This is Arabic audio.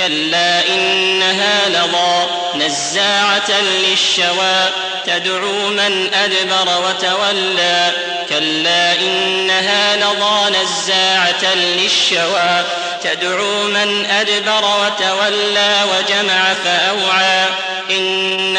كلا إنها لظى نزاعة للشوى تدعو من أدبر وتولى كلا إنها لظى نزاعة للشوى تدعو من أدبر وتولى وجمع فأوعى إن